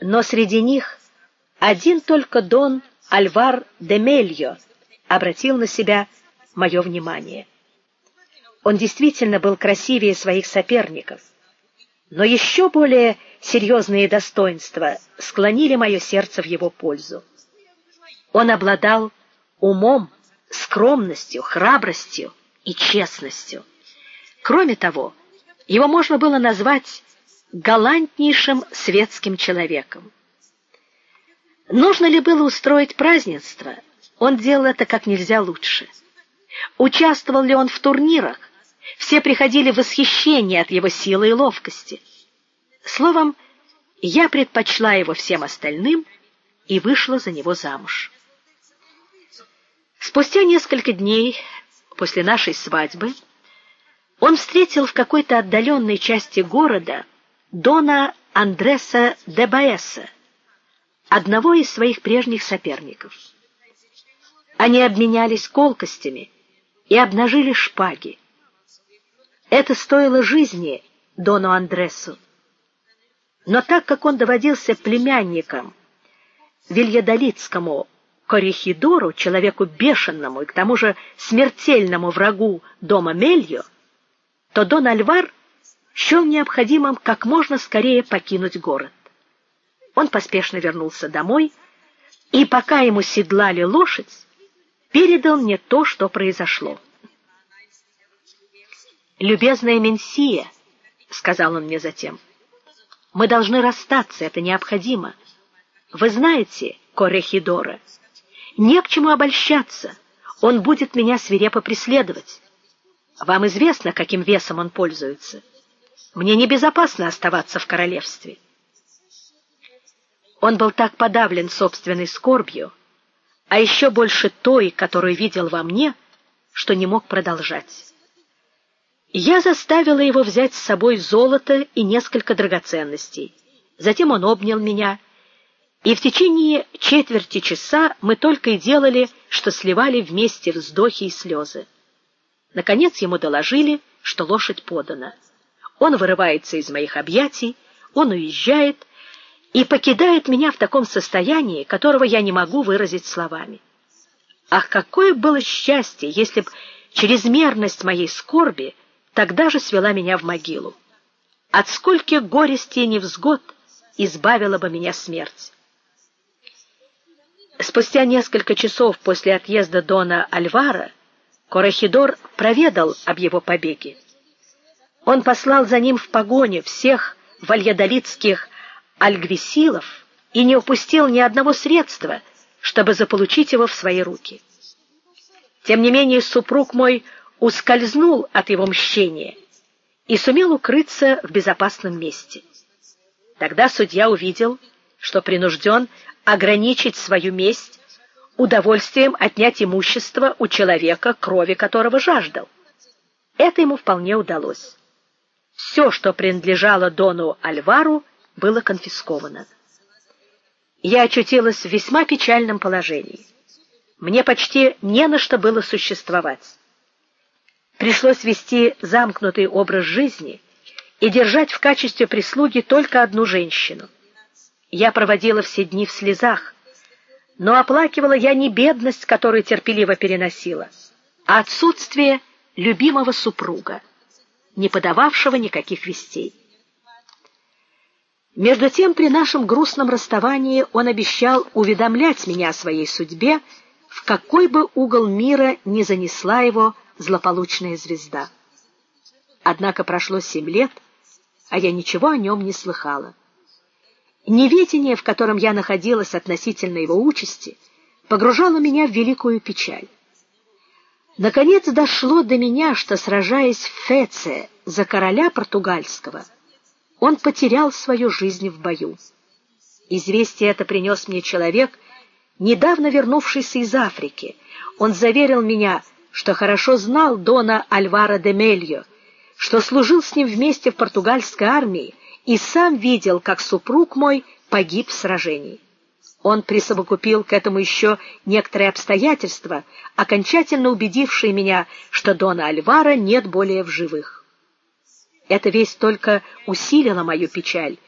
Но среди них один только Дон Альвар де Мельо обратил на себя мое внимание. Он действительно был красивее своих соперников, но еще более серьезные достоинства склонили мое сердце в его пользу. Он обладал умом, скромностью, храбростью и честностью. Кроме того, его можно было назвать галантнейшим светским человеком. Нужно ли было устроить празднество, он делал это как нельзя лучше. Участвовал ли он в турнирах, все приходили в восхищение от его силы и ловкости. Словом, я предпочла его всем остальным и вышла за него замуж. Спустя несколько дней после нашей свадьбы он встретил в какой-то отдаленной части города дона Андреса де Баэса, одного из своих прежних соперников. Они обменялись колкостями и обнажили шпаги. Это стоило жизни дону Андресу. Но так как он доводился племянником Вильядолицкому Корихидору, человеку бешеному и к тому же смертельному врагу дома Мельо, то Дон Альвар счел необходимым как можно скорее покинуть город. Он поспешно вернулся домой, и пока ему седлали лошадь, передал мне то, что произошло. Любезная Менсия, сказал он мне затем. Мы должны расстаться, это необходимо. Вы знаете, Корехидора, не к чему обольщаться. Он будет меня свирепо преследовать. Вам известно, каким весом он пользуется. Мне небезопасно оставаться в королевстве. Он был так подавлен собственной скорбью, а еще больше той, которую видел во мне, что не мог продолжать. Я заставила его взять с собой золото и несколько драгоценностей. Затем он обнял меня, и в течение четверти часа мы только и делали, что сливали вместе вздохи и слезы. Наконец ему доложили, что лошадь подана. Он вырывается из моих объятий, он уезжает и покидает меня в таком состоянии, которого я не могу выразить словами. Ах, какое было счастье, если б чрезмерность моей скорби тогда же свела меня в могилу. От скольких горестей и невзгод избавила бы меня смерть. Спустя несколько часов после отъезда дона Альвара Корахидор проведал об его побеге. Он послал за ним в погоню всех вальядолитских альгвисилов и не упустил ни одного средства, чтобы заполучить его в свои руки. Тем не менее супруг мой ускользнул от его мщения и сумел укрыться в безопасном месте. Тогда судья увидел, что принужден ограничить свою месть удовольствием отнять имущество у человека, крови которого жаждал. Это ему вполне удалось. Все, что принадлежало дону Альвару, было конфисковано. Я очутилась в весьма печальном положении. Мне почти не на что было существовать. Пришлось вести замкнутый образ жизни и держать в качестве прислуги только одну женщину. Я проводила все дни в слезах, но оплакивала я не бедность, которую терпеливо переносила, а отсутствие любимого супруга, не подававшего никаких вестей. Между тем, при нашем грустном расставании он обещал уведомлять меня о своей судьбе, в какой бы угол мира ни занесла его злополучная звезда. Однако прошло семь лет, а я ничего о нем не слыхала. Неведение, в котором я находилась относительно его участи, погружало меня в великую печаль. Наконец дошло до меня, что сражаясь в Феце за короля португальского, он потерял свою жизнь в бою. Известие это принес мне человек, недавно вернувшийся из Африки. Он заверил меня, что хорошо знал дона Альвара де Мельо, что служил с ним вместе в португальской армии и сам видел, как супруг мой погиб в сражении. Он присовокупил к этому еще некоторые обстоятельства, окончательно убедившие меня, что дона Альвара нет более в живых. Эта весть только усилила мою печаль,